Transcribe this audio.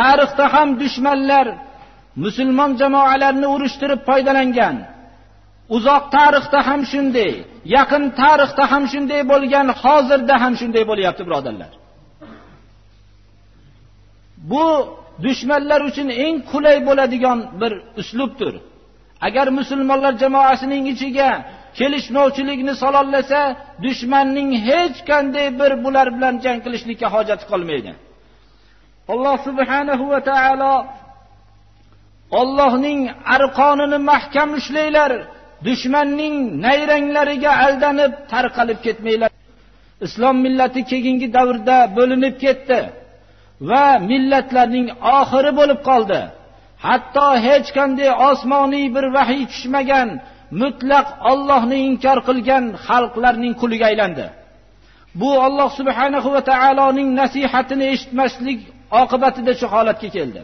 tarixda ham dushmanlar musulmon jamoalarni urushtirib foydalangan. Uzoq tarixda ham shunday yaqin tarixda ham shunday bo'lgan hozirda ham shunday bo'lyapti birodarlar. Bu dushmanlar uchun eng qulay bo'ladigan bir uslubdir. Agar musulmonlar jamoasining ichiga kelishmovchilikni sololasa dushmanning hech qanday bir bular bilan jang qilishlikka hojati qolmaydi. Alloh subhanahu va taolo Allohning arqonini mahkam ushlanglar dushmanning nayranglariga aldanib tarqalib ketmanglar. Islom millati keyingi davrda bo'linib ketdi va millatlarning oxiri bo'lib qoldi. Hatto hech qanday osmoniy bir vahiy tushmagan mutlaq Allohni inkor qilgan xalqlarning quliga aylandi. Bu Alloh subhanahu va taoloning nasihatini eshitmaslik oqibatida shu holatga keldi.